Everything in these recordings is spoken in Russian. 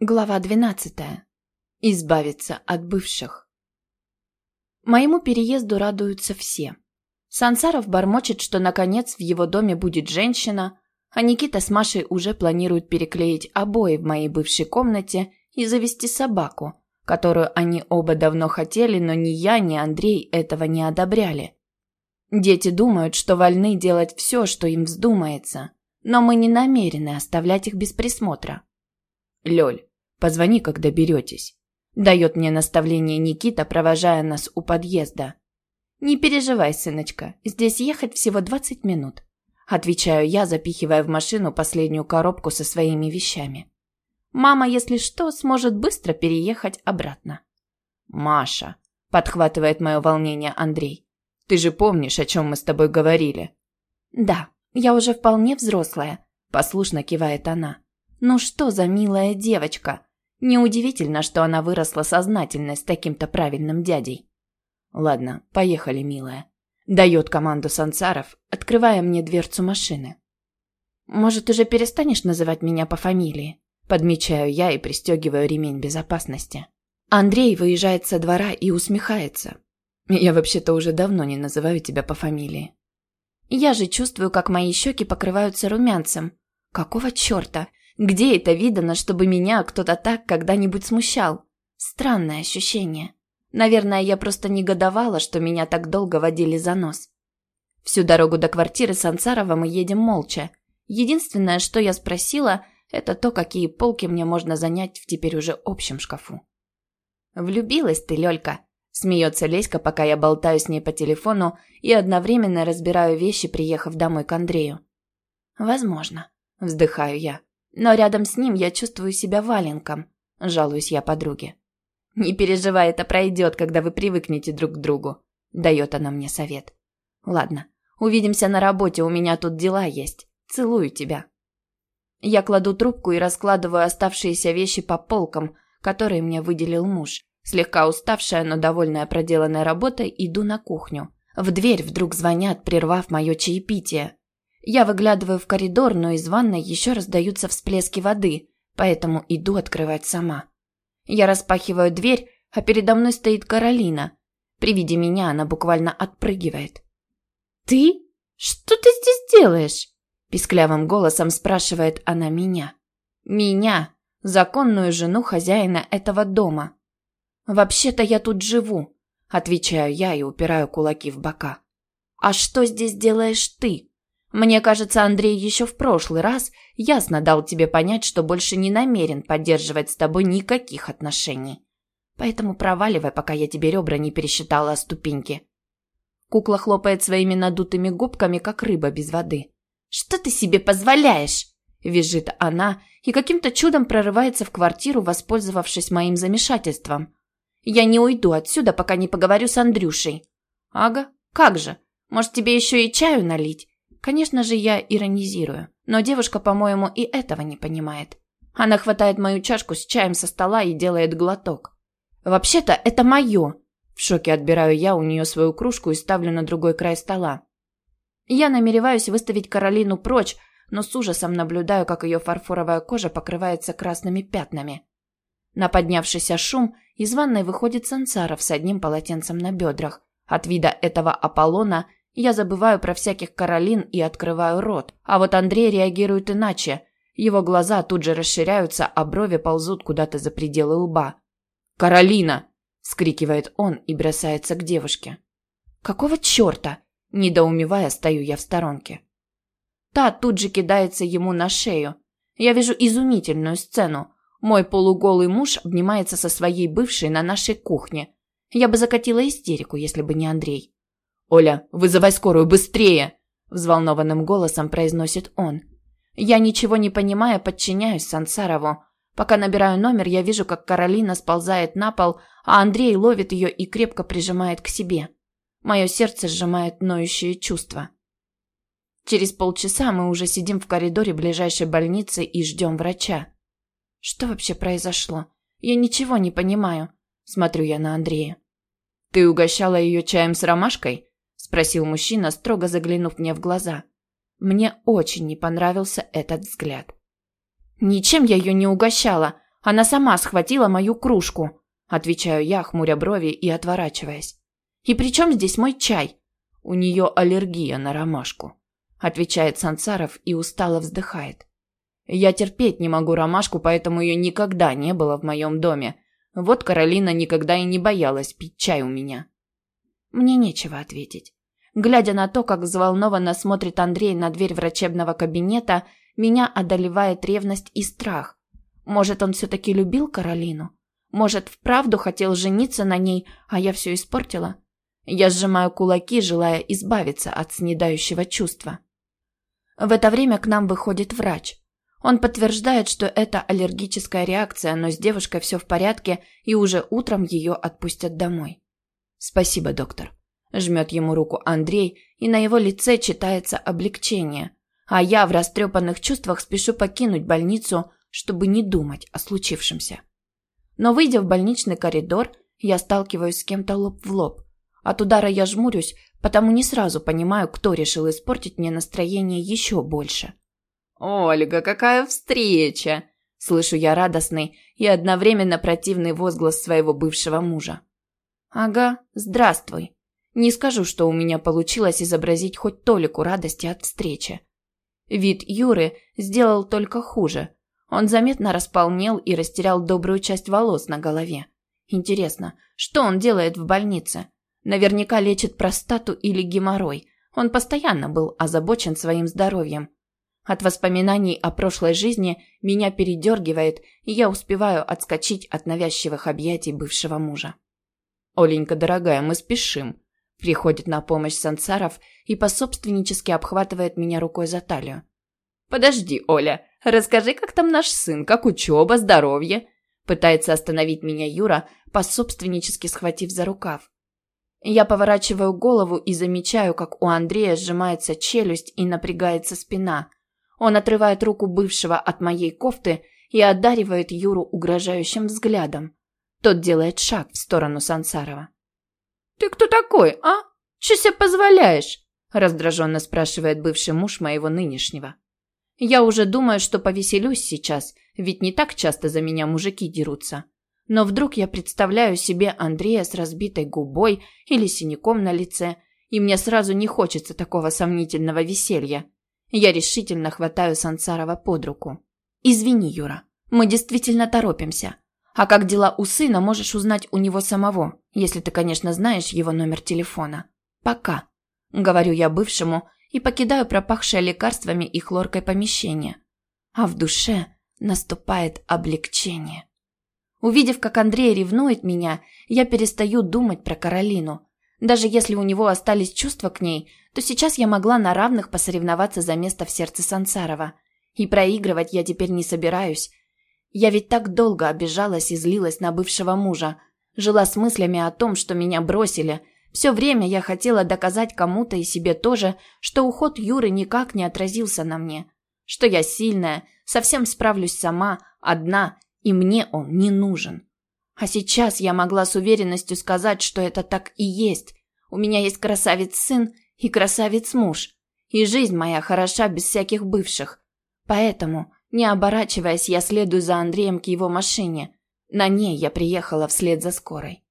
Глава 12. Избавиться от бывших. Моему переезду радуются все. Сансаров бормочет, что наконец в его доме будет женщина, а Никита с Машей уже планируют переклеить обои в моей бывшей комнате и завести собаку, которую они оба давно хотели, но ни я, ни Андрей этого не одобряли. Дети думают, что вольны делать все, что им вздумается, но мы не намерены оставлять их без присмотра. «Лёль, позвони, когда беретесь», – дает мне наставление Никита, провожая нас у подъезда. «Не переживай, сыночка, здесь ехать всего двадцать минут», – отвечаю я, запихивая в машину последнюю коробку со своими вещами. «Мама, если что, сможет быстро переехать обратно». «Маша», – подхватывает мое волнение Андрей, – «ты же помнишь, о чем мы с тобой говорили?» «Да, я уже вполне взрослая», – послушно кивает она. Ну что за милая девочка? Неудивительно, что она выросла сознательной с таким-то правильным дядей. Ладно, поехали, милая. Дает команду Сансаров, открывая мне дверцу машины. Может, уже перестанешь называть меня по фамилии? Подмечаю я и пристегиваю ремень безопасности. Андрей выезжает со двора и усмехается. Я вообще-то уже давно не называю тебя по фамилии. Я же чувствую, как мои щеки покрываются румянцем. Какого черта? Где это видано, чтобы меня кто-то так когда-нибудь смущал? Странное ощущение. Наверное, я просто негодовала, что меня так долго водили за нос. Всю дорогу до квартиры Сансарова мы едем молча. Единственное, что я спросила, это то, какие полки мне можно занять в теперь уже общем шкафу. «Влюбилась ты, Лёлька», – смеется Леська, пока я болтаю с ней по телефону и одновременно разбираю вещи, приехав домой к Андрею. «Возможно», – вздыхаю я. Но рядом с ним я чувствую себя валенком, жалуюсь я подруге. Не переживай, это пройдет, когда вы привыкнете друг к другу, дает она мне совет. Ладно, увидимся на работе, у меня тут дела есть. Целую тебя. Я кладу трубку и раскладываю оставшиеся вещи по полкам, которые мне выделил муж. Слегка уставшая, но довольная проделанной работой, иду на кухню. В дверь вдруг звонят, прервав мое чаепитие. Я выглядываю в коридор, но из ванной еще раздаются всплески воды, поэтому иду открывать сама. Я распахиваю дверь, а передо мной стоит Каролина. При виде меня она буквально отпрыгивает. «Ты? Что ты здесь делаешь?» Писклявым голосом спрашивает она меня. «Меня, законную жену хозяина этого дома». «Вообще-то я тут живу», – отвечаю я и упираю кулаки в бока. «А что здесь делаешь ты?» Мне кажется, Андрей еще в прошлый раз ясно дал тебе понять, что больше не намерен поддерживать с тобой никаких отношений. Поэтому проваливай, пока я тебе ребра не пересчитала о ступеньке. Кукла хлопает своими надутыми губками, как рыба без воды. «Что ты себе позволяешь?» – визжит она и каким-то чудом прорывается в квартиру, воспользовавшись моим замешательством. «Я не уйду отсюда, пока не поговорю с Андрюшей». «Ага, как же? Может, тебе еще и чаю налить? Конечно же, я иронизирую, но девушка, по-моему, и этого не понимает. Она хватает мою чашку с чаем со стола и делает глоток. «Вообще-то это мое!» В шоке отбираю я у нее свою кружку и ставлю на другой край стола. Я намереваюсь выставить Каролину прочь, но с ужасом наблюдаю, как ее фарфоровая кожа покрывается красными пятнами. На поднявшийся шум из ванной выходит Сансаров с одним полотенцем на бедрах. От вида этого Аполлона я забываю про всяких Каролин и открываю рот. А вот Андрей реагирует иначе. Его глаза тут же расширяются, а брови ползут куда-то за пределы лба. «Каролина!» – скрикивает он и бросается к девушке. «Какого черта?» – недоумевая, стою я в сторонке. Та тут же кидается ему на шею. Я вижу изумительную сцену. Мой полуголый муж обнимается со своей бывшей на нашей кухне. Я бы закатила истерику, если бы не Андрей. «Оля, вызывай скорую, быстрее!» – взволнованным голосом произносит он. Я, ничего не понимая, подчиняюсь Сансарову. Пока набираю номер, я вижу, как Каролина сползает на пол, а Андрей ловит ее и крепко прижимает к себе. Мое сердце сжимает ноющее чувство. Через полчаса мы уже сидим в коридоре ближайшей больницы и ждем врача. Что вообще произошло? Я ничего не понимаю. Смотрю я на Андрея. Ты угощала ее чаем с ромашкой? Спросил мужчина, строго заглянув мне в глаза. Мне очень не понравился этот взгляд. Ничем я ее не угощала. Она сама схватила мою кружку, отвечаю я, хмуря брови и отворачиваясь. И при чем здесь мой чай? У нее аллергия на ромашку, отвечает Сансаров и устало вздыхает. Я терпеть не могу ромашку, поэтому ее никогда не было в моем доме. Вот Каролина никогда и не боялась пить чай у меня. Мне нечего ответить. Глядя на то, как взволнованно смотрит Андрей на дверь врачебного кабинета, меня одолевает ревность и страх. Может, он все-таки любил Каролину? Может, вправду хотел жениться на ней, а я все испортила? Я сжимаю кулаки, желая избавиться от снедающего чувства. В это время к нам выходит врач. Он подтверждает, что это аллергическая реакция, но с девушкой все в порядке, и уже утром ее отпустят домой. «Спасибо, доктор», – жмет ему руку Андрей, и на его лице читается облегчение. А я в растрепанных чувствах спешу покинуть больницу, чтобы не думать о случившемся. Но выйдя в больничный коридор, я сталкиваюсь с кем-то лоб в лоб. От удара я жмурюсь, потому не сразу понимаю, кто решил испортить мне настроение еще больше. «Ольга, какая встреча!» Слышу я радостный и одновременно противный возглас своего бывшего мужа. «Ага, здравствуй. Не скажу, что у меня получилось изобразить хоть толику радости от встречи. Вид Юры сделал только хуже. Он заметно располнел и растерял добрую часть волос на голове. Интересно, что он делает в больнице? Наверняка лечит простату или геморрой. Он постоянно был озабочен своим здоровьем. От воспоминаний о прошлой жизни меня передергивает, и я успеваю отскочить от навязчивых объятий бывшего мужа. «Оленька, дорогая, мы спешим», Приходит на помощь Сансаров и пособственнически обхватывает меня рукой за талию. «Подожди, Оля, расскажи, как там наш сын, как учеба, здоровье?» Пытается остановить меня Юра, пособственнически схватив за рукав. Я поворачиваю голову и замечаю, как у Андрея сжимается челюсть и напрягается спина. Он отрывает руку бывшего от моей кофты и одаривает Юру угрожающим взглядом. Тот делает шаг в сторону Сансарова. «Ты кто такой, а? Что себе позволяешь?» раздраженно спрашивает бывший муж моего нынешнего. Я уже думаю, что повеселюсь сейчас, ведь не так часто за меня мужики дерутся. Но вдруг я представляю себе Андрея с разбитой губой или синяком на лице, и мне сразу не хочется такого сомнительного веселья. Я решительно хватаю Сансарова под руку. «Извини, Юра, мы действительно торопимся. А как дела у сына, можешь узнать у него самого, если ты, конечно, знаешь его номер телефона. Пока», — говорю я бывшему и покидаю пропахшее лекарствами и хлоркой помещение. А в душе наступает облегчение. Увидев, как Андрей ревнует меня, я перестаю думать про Каролину. Даже если у него остались чувства к ней, то сейчас я могла на равных посоревноваться за место в сердце Сансарова. И проигрывать я теперь не собираюсь, я ведь так долго обижалась и злилась на бывшего мужа. Жила с мыслями о том, что меня бросили. Все время я хотела доказать кому-то и себе тоже, что уход Юры никак не отразился на мне. Что я сильная, совсем справлюсь сама, одна, и мне он не нужен. А сейчас я могла с уверенностью сказать, что это так и есть. У меня есть красавец-сын и красавец-муж. И жизнь моя хороша без всяких бывших. Поэтому не оборачиваясь, я следую за Андреем к его машине. На ней я приехала вслед за скорой.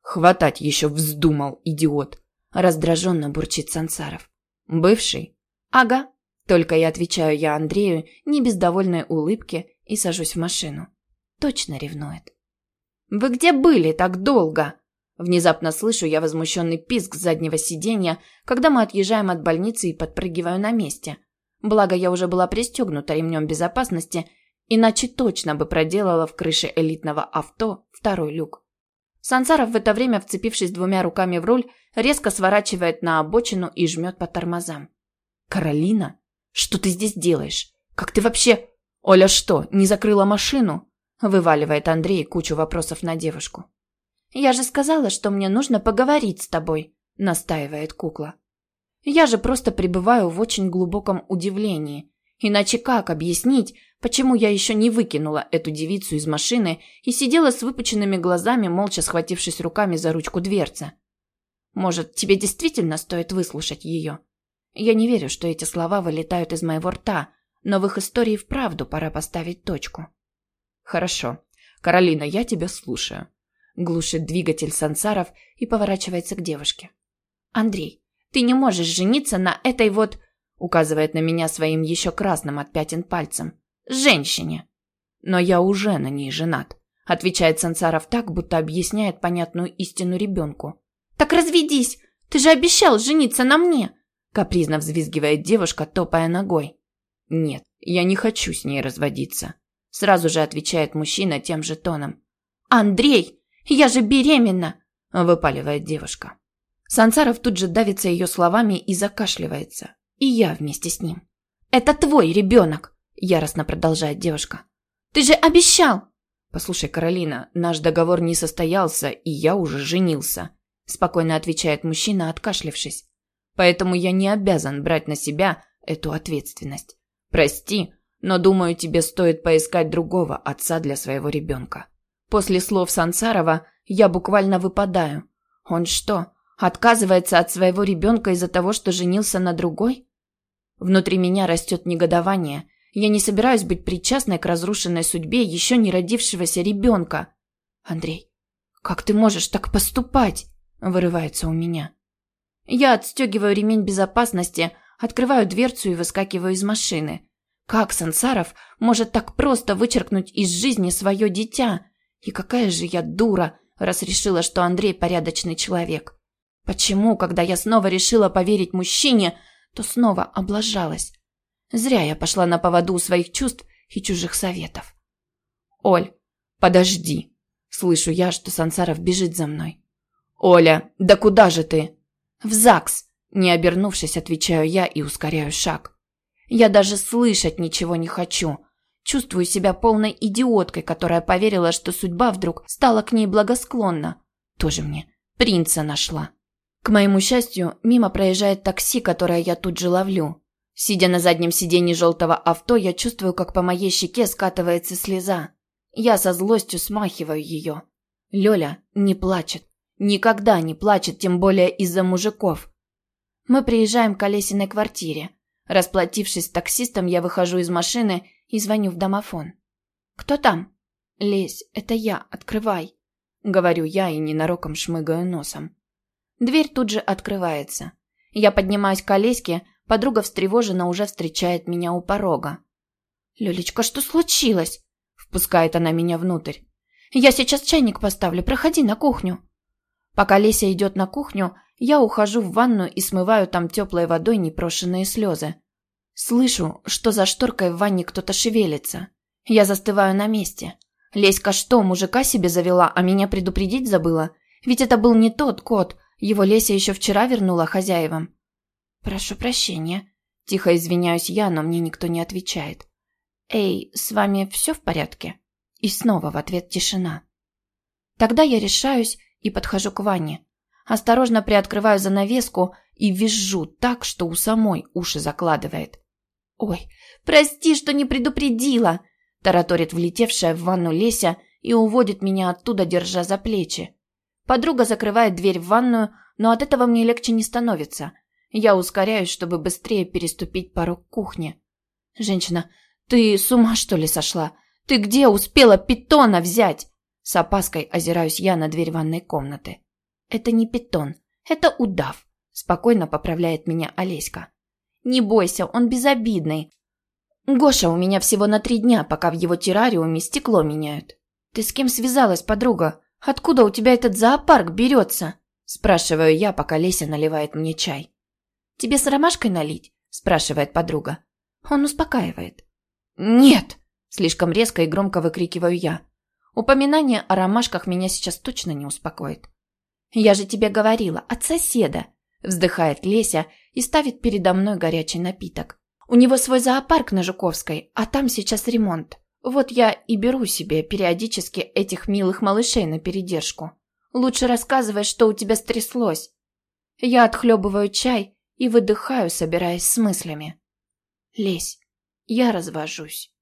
«Хватать еще вздумал, идиот!» – раздраженно бурчит Сансаров. «Бывший?» «Ага». Только я отвечаю я Андрею, не без довольной улыбки, и сажусь в машину. Точно ревнует. «Вы где были так долго?» Внезапно слышу я возмущенный писк с заднего сиденья, когда мы отъезжаем от больницы и подпрыгиваю на месте – Благо, я уже была пристегнута ремнем безопасности, иначе точно бы проделала в крыше элитного авто второй люк. Сансаров в это время, вцепившись двумя руками в руль, резко сворачивает на обочину и жмет по тормозам. «Каролина? Что ты здесь делаешь? Как ты вообще...» «Оля что, не закрыла машину?» Вываливает Андрей кучу вопросов на девушку. «Я же сказала, что мне нужно поговорить с тобой», настаивает кукла. Я же просто пребываю в очень глубоком удивлении. Иначе как объяснить, почему я еще не выкинула эту девицу из машины и сидела с выпученными глазами, молча схватившись руками за ручку дверцы? Может, тебе действительно стоит выслушать ее? Я не верю, что эти слова вылетают из моего рта, но в их истории вправду пора поставить точку. Хорошо. Каролина, я тебя слушаю. Глушит двигатель сансаров и поворачивается к девушке. Андрей, ты не можешь жениться на этой вот... Указывает на меня своим еще красным от пятен пальцем. Женщине. Но я уже на ней женат. Отвечает Сансаров так, будто объясняет понятную истину ребенку. Так разведись! Ты же обещал жениться на мне! Капризно взвизгивает девушка, топая ногой. Нет, я не хочу с ней разводиться. Сразу же отвечает мужчина тем же тоном. «Андрей, я же беременна!» – выпаливает девушка. Сансаров тут же давится ее словами и закашливается. И я вместе с ним. «Это твой ребенок!» – яростно продолжает девушка. «Ты же обещал!» «Послушай, Каролина, наш договор не состоялся, и я уже женился», – спокойно отвечает мужчина, откашлившись. «Поэтому я не обязан брать на себя эту ответственность. Прости, но думаю, тебе стоит поискать другого отца для своего ребенка. После слов Сансарова я буквально выпадаю. Он что, отказывается от своего ребенка из-за того, что женился на другой? Внутри меня растет негодование. Я не собираюсь быть причастной к разрушенной судьбе еще не родившегося ребенка. Андрей, как ты можешь так поступать? Вырывается у меня. Я отстегиваю ремень безопасности, открываю дверцу и выскакиваю из машины. Как Сансаров может так просто вычеркнуть из жизни свое дитя? И какая же я дура, раз решила, что Андрей порядочный человек. Почему, когда я снова решила поверить мужчине, то снова облажалась? Зря я пошла на поводу своих чувств и чужих советов. «Оль, подожди!» Слышу я, что Сансаров бежит за мной. «Оля, да куда же ты?» «В ЗАГС!» Не обернувшись, отвечаю я и ускоряю шаг. Я даже слышать ничего не хочу. Чувствую себя полной идиоткой, которая поверила, что судьба вдруг стала к ней благосклонна. Тоже мне принца нашла. К моему счастью, мимо проезжает такси, которое я тут же ловлю. Сидя на заднем сиденье желтого авто, я чувствую, как по моей щеке скатывается слеза. Я со злостью смахиваю ее. Лёля не плачет. Никогда не плачет, тем более из-за мужиков. Мы приезжаем к Олесиной квартире. Расплатившись с таксистом, я выхожу из машины и звоню в домофон. «Кто там?» «Лезь, это я, открывай», — говорю я и ненароком шмыгаю носом. Дверь тут же открывается. Я поднимаюсь к Олеське, подруга встревоженно уже встречает меня у порога. «Лёлечка, что случилось?» — впускает она меня внутрь. «Я сейчас чайник поставлю, проходи на кухню». Пока Леся идет на кухню, я ухожу в ванну и смываю там теплой водой непрошенные слезы. Слышу, что за шторкой в ванне кто-то шевелится. Я застываю на месте. Леська что, мужика себе завела, а меня предупредить забыла? Ведь это был не тот кот. Его Леся еще вчера вернула хозяевам. «Прошу прощения». Тихо извиняюсь я, но мне никто не отвечает. «Эй, с вами все в порядке?» И снова в ответ тишина. Тогда я решаюсь и подхожу к ванне. Осторожно приоткрываю занавеску и визжу так, что у самой уши закладывает. «Ой, прости, что не предупредила!» Тараторит влетевшая в ванну Леся и уводит меня оттуда, держа за плечи. Подруга закрывает дверь в ванную, но от этого мне легче не становится. Я ускоряюсь, чтобы быстрее переступить порог кухни. «Женщина, ты с ума, что ли, сошла? Ты где успела питона взять?» С опаской озираюсь я на дверь ванной комнаты. «Это не питон, это удав», – спокойно поправляет меня Олеська. «Не бойся, он безобидный. Гоша у меня всего на три дня, пока в его террариуме стекло меняют. Ты с кем связалась, подруга? Откуда у тебя этот зоопарк берется?» – спрашиваю я, пока Леся наливает мне чай. «Тебе с ромашкой налить?» – спрашивает подруга. Он успокаивает. «Нет!» – слишком резко и громко выкрикиваю я. Упоминание о ромашках меня сейчас точно не успокоит. «Я же тебе говорила, от соседа!» Вздыхает Леся и ставит передо мной горячий напиток. У него свой зоопарк на Жуковской, а там сейчас ремонт. Вот я и беру себе периодически этих милых малышей на передержку. Лучше рассказывай, что у тебя стряслось. Я отхлебываю чай и выдыхаю, собираясь с мыслями. Лесь, я развожусь.